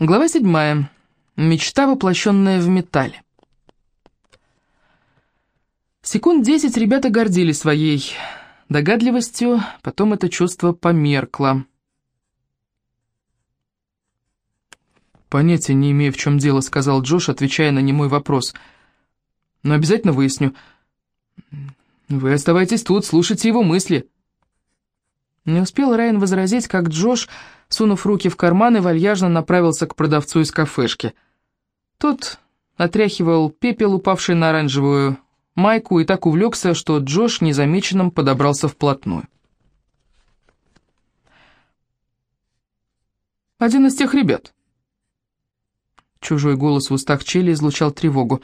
Глава седьмая. Мечта, воплощенная в металле. Секунд десять ребята гордились своей догадливостью, потом это чувство померкло. «Понятия не имею, в чем дело», — сказал Джош, отвечая на немой вопрос. «Но обязательно выясню. Вы оставайтесь тут, слушайте его мысли». Не успел Райан возразить, как Джош сунув руки в карманы, вальяжно направился к продавцу из кафешки. Тот отряхивал пепел, упавший на оранжевую майку, и так увлекся, что Джош незамеченным подобрался вплотную. «Один из тех ребят». Чужой голос в устах Чели излучал тревогу.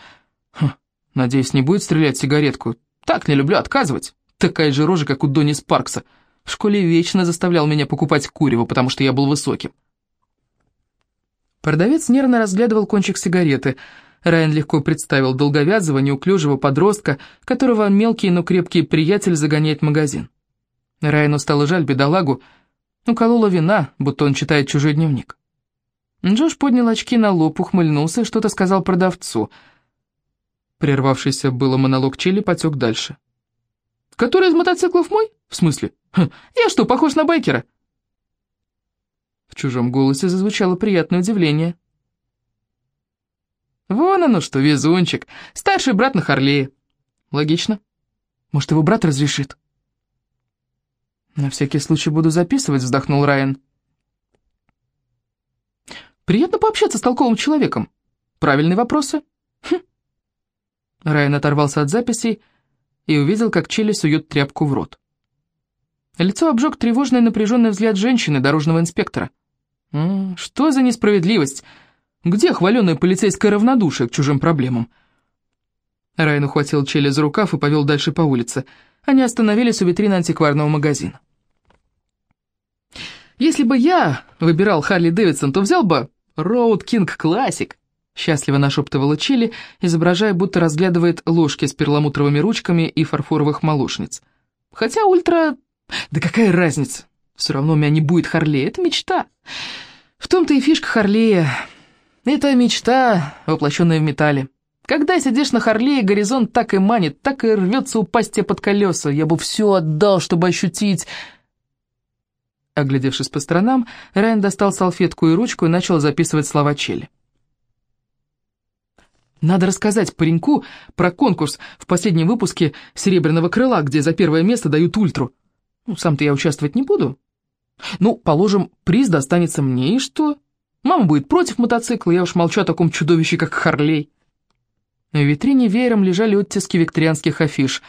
«Хм, надеюсь, не будет стрелять сигаретку. Так не люблю отказывать. Такая же рожа, как у Донни Спаркса. В школе вечно заставлял меня покупать курево, потому что я был высоким. Продавец нервно разглядывал кончик сигареты. Райан легко представил долговязого, неуклюжего подростка, которого мелкий, но крепкий приятель загоняет в магазин. Райану стало жаль бедолагу, уколола вина, будто он читает чужой дневник. Джош поднял очки на лоб, ухмыльнулся и что-то сказал продавцу. Прервавшийся было монолог Чили потек дальше. «Который из мотоциклов мой? В смысле? «Я что, похож на байкера?» В чужом голосе зазвучало приятное удивление. «Вон оно что, везунчик, старший брат на Харлее». «Логично. Может, его брат разрешит?» «На всякий случай буду записывать», — вздохнул Райан. «Приятно пообщаться с толковым человеком. Правильные вопросы?» хм. Райан оторвался от записей и увидел, как Чили сует тряпку в рот. Лицо обжег тревожный напряженный взгляд женщины, дорожного инспектора. «Что за несправедливость? Где хваленое полицейское равнодушие к чужим проблемам?» Райан ухватил Челли за рукав и повел дальше по улице. Они остановились у витрины антикварного магазина. «Если бы я выбирал Харли Дэвидсон, то взял бы Роуд Кинг Классик», счастливо нашептывала Чили, изображая, будто разглядывает ложки с перламутровыми ручками и фарфоровых молочниц. «Хотя Ультра да какая разница? Все равно у меня не будет Харлея. Это мечта. В том-то и фишка Харлея. Это мечта, воплощенная в металле. Когда сидишь на Харлее, горизонт так и манит, так и рвется упасть тебе под колеса. Я бы все отдал, чтобы ощутить... Оглядевшись по сторонам, Райан достал салфетку и ручку и начал записывать слова Челли. Надо рассказать пареньку про конкурс в последнем выпуске «Серебряного крыла», где за первое место дают ультру. Ну, сам-то я участвовать не буду. Ну, положим, приз достанется мне, и что? Мама будет против мотоцикла, я уж молчу о таком чудовище, как Харлей. В витрине веером лежали оттиски викторианских афиш.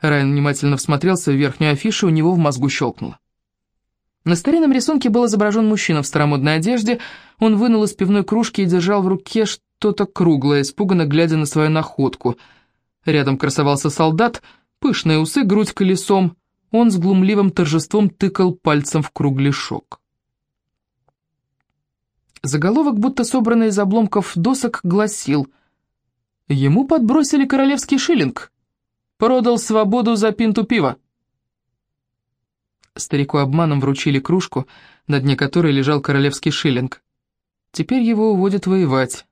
Райан внимательно всмотрелся в верхнюю афишу, у него в мозгу щелкнуло. На старинном рисунке был изображен мужчина в старомодной одежде, он вынул из пивной кружки и держал в руке что-то круглое, испуганно глядя на свою находку. Рядом красовался солдат, пышные усы, грудь колесом, он с глумливым торжеством тыкал пальцем в кругляшок. Заголовок, будто собранный из обломков досок, гласил «Ему подбросили королевский шиллинг. Продал свободу за пинту пива». Старику обманом вручили кружку, на дне которой лежал королевский шиллинг. Теперь его уводят воевать.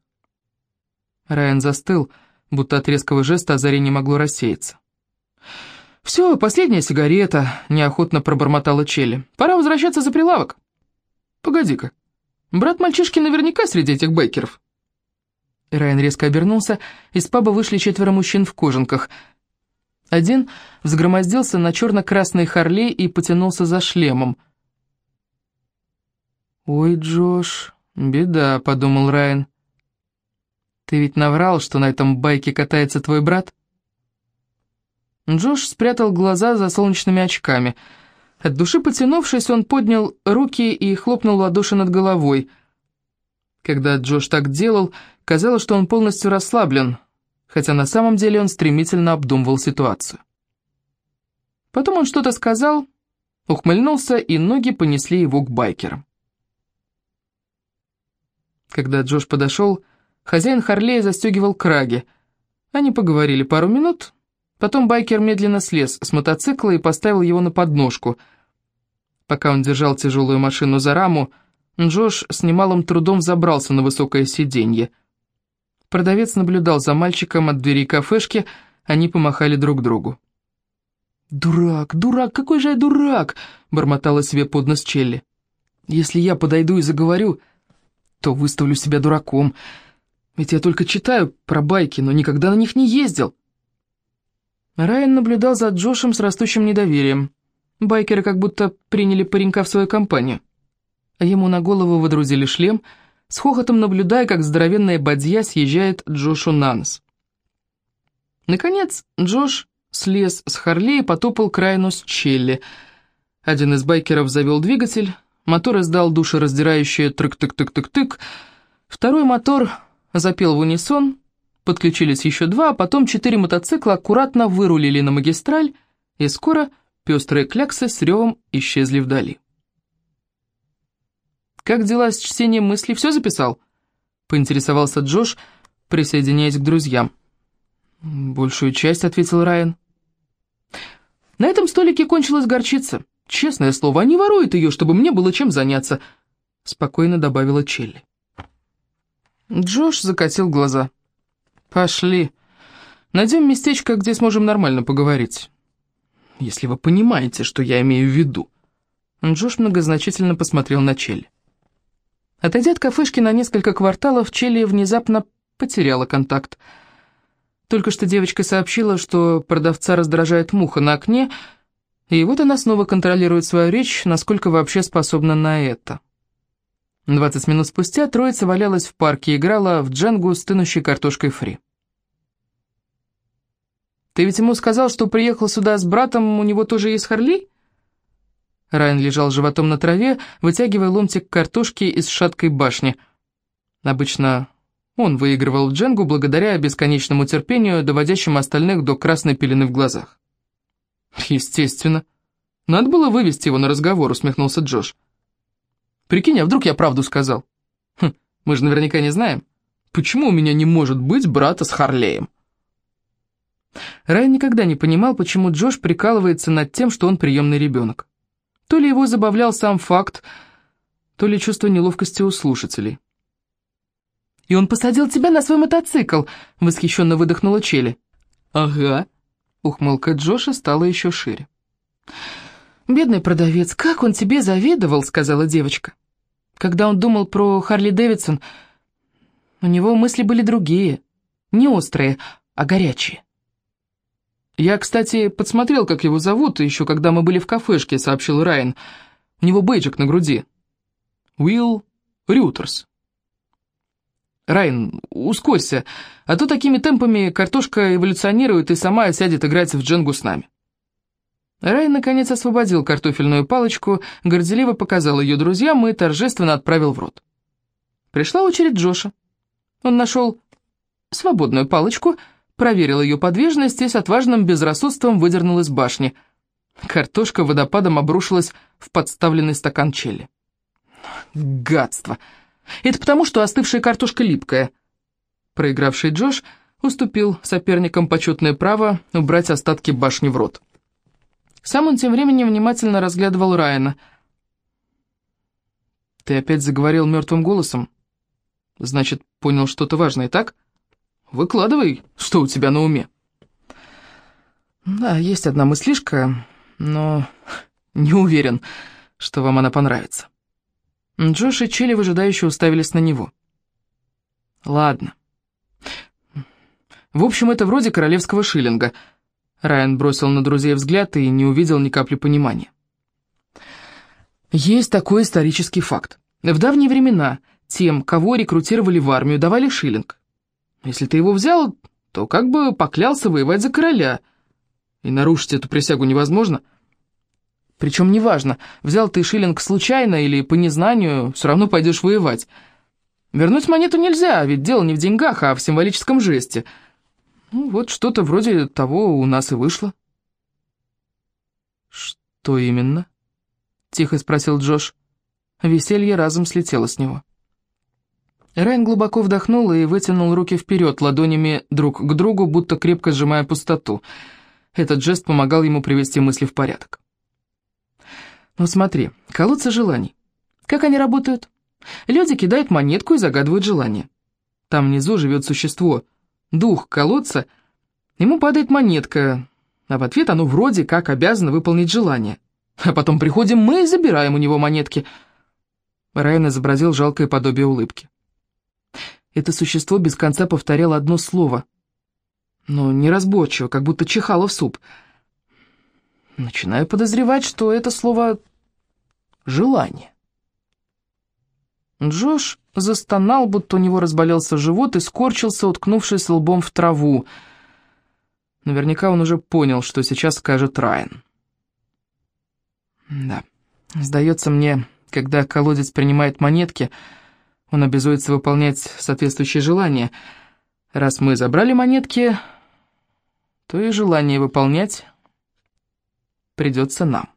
Райан застыл, будто от резкого жеста озарение могло рассеяться. «Все, последняя сигарета», — неохотно пробормотала Челли. «Пора возвращаться за прилавок». «Погоди-ка, брат мальчишки наверняка среди этих байкеров». Райан резко обернулся, из паба вышли четверо мужчин в кожанках. Один взгромоздился на черно-красный Харлей и потянулся за шлемом. «Ой, Джош, беда», — подумал Райан. «Ты ведь наврал, что на этом байке катается твой брат?» Джош спрятал глаза за солнечными очками. От души потянувшись, он поднял руки и хлопнул ладоши над головой. Когда Джош так делал, казалось, что он полностью расслаблен, хотя на самом деле он стремительно обдумывал ситуацию. Потом он что-то сказал, ухмыльнулся, и ноги понесли его к байкерам. Когда Джош подошел, хозяин Харлея застегивал краги. Они поговорили пару минут, Потом байкер медленно слез с мотоцикла и поставил его на подножку. Пока он держал тяжелую машину за раму, Джош с немалым трудом забрался на высокое сиденье. Продавец наблюдал за мальчиком от двери кафешки, они помахали друг другу. «Дурак, дурак, какой же я дурак!» — бормотала себе под нос Челли. «Если я подойду и заговорю, то выставлю себя дураком. Ведь я только читаю про байки, но никогда на них не ездил». Райан наблюдал за Джошем с растущим недоверием. Байкеры как будто приняли паренька в свою компанию. Ему на голову водрузили шлем, с хохотом наблюдая, как здоровенная бадья съезжает Джошу на нос. Наконец, Джош слез с Харли и потопал к Райану с Челли. Один из байкеров завел двигатель, мотор издал душераздирающее трык-тык-тык-тык-тык, второй мотор запел в унисон, подключились еще два, а потом четыре мотоцикла аккуратно вырулили на магистраль, и скоро пестрые кляксы с ревом исчезли вдали. «Как дела с чтением мыслей? Все записал?» — поинтересовался Джош, присоединяясь к друзьям. «Большую часть», — ответил Райан. «На этом столике кончилась горчица. Честное слово, они воруют ее, чтобы мне было чем заняться», — спокойно добавила Челли. Джош закатил глаза. «Пошли. Найдем местечко, где сможем нормально поговорить. Если вы понимаете, что я имею в виду». Джош многозначительно посмотрел на Челли. Отойдя от кафешки на несколько кварталов, Челли внезапно потеряла контакт. Только что девочка сообщила, что продавца раздражает муха на окне, и вот она снова контролирует свою речь, насколько вообще способна на это. Двадцать минут спустя троица валялась в парке и играла в джангу с тынущей картошкой фри. «Ты ведь ему сказал, что приехал сюда с братом, у него тоже есть Харли?» Райан лежал животом на траве, вытягивая ломтик картошки из шаткой башни. Обычно он выигрывал в дженгу благодаря бесконечному терпению, доводящему остальных до красной пелены в глазах. «Естественно. Надо было вывести его на разговор», — усмехнулся Джош. «Прикинь, а вдруг я правду сказал? Хм, мы же наверняка не знаем. Почему у меня не может быть брата с Харлеем?» Райан никогда не понимал, почему Джош прикалывается над тем, что он приемный ребенок. То ли его забавлял сам факт, то ли чувство неловкости у слушателей. «И он посадил тебя на свой мотоцикл!» — восхищенно выдохнула Челли. «Ага». Ухмылка Джоша стала еще шире. «Бедный продавец, как он тебе завидовал!» — сказала девочка. Когда он думал про Харли Дэвидсон, у него мысли были другие, не острые, а горячие. «Я, кстати, подсмотрел, как его зовут, еще когда мы были в кафешке», — сообщил Райан. «У него бейджик на груди. Уилл Рютерс». «Райан, ускорься, а то такими темпами картошка эволюционирует и сама сядет играть в дженгу с нами». Райан, наконец, освободил картофельную палочку, горделиво показал ее друзьям и торжественно отправил в рот. Пришла очередь Джоша. Он нашел свободную палочку — проверил ее подвижность и с отважным безрассудством выдернул из башни. Картошка водопадом обрушилась в подставленный стакан челли. Гадство! Это потому, что остывшая картошка липкая. Проигравший Джош уступил соперникам почетное право убрать остатки башни в рот. Сам он тем временем внимательно разглядывал Райана. «Ты опять заговорил мертвым голосом? Значит, понял что-то важное, так?» Выкладывай, что у тебя на уме. Да, есть одна мыслишка, но не уверен, что вам она понравится. Джош и Чили выжидающе уставились на него. Ладно. В общем, это вроде королевского шиллинга. Райан бросил на друзей взгляд и не увидел ни капли понимания. Есть такой исторический факт. В давние времена тем, кого рекрутировали в армию, давали шиллинг. Если ты его взял, то как бы поклялся воевать за короля. И нарушить эту присягу невозможно. Причем неважно, взял ты шиллинг случайно или по незнанию, все равно пойдешь воевать. Вернуть монету нельзя, ведь дело не в деньгах, а в символическом жесте. Ну, вот что-то вроде того у нас и вышло. «Что именно?» — тихо спросил Джош. Веселье разом слетело с него. Райан глубоко вдохнул и вытянул руки вперед, ладонями друг к другу, будто крепко сжимая пустоту. Этот жест помогал ему привести мысли в порядок. «Ну смотри, колодцы желаний. Как они работают? Люди кидают монетку и загадывают желание. Там внизу живет существо, дух колодца, ему падает монетка, а в ответ оно вроде как обязано выполнить желание. А потом приходим мы и забираем у него монетки. Райан изобразил жалкое подобие улыбки. Это существо без конца повторяло одно слово, но неразборчиво, как будто чихало в суп. Начинаю подозревать, что это слово «желание». Джош застонал, будто у него разболелся живот и скорчился, уткнувшись лбом в траву. Наверняка он уже понял, что сейчас скажет Райан. Да, сдается мне, когда колодец принимает монетки, он обязуется выполнять соответствующие желания. Раз мы забрали монетки, то и желание выполнять придется нам.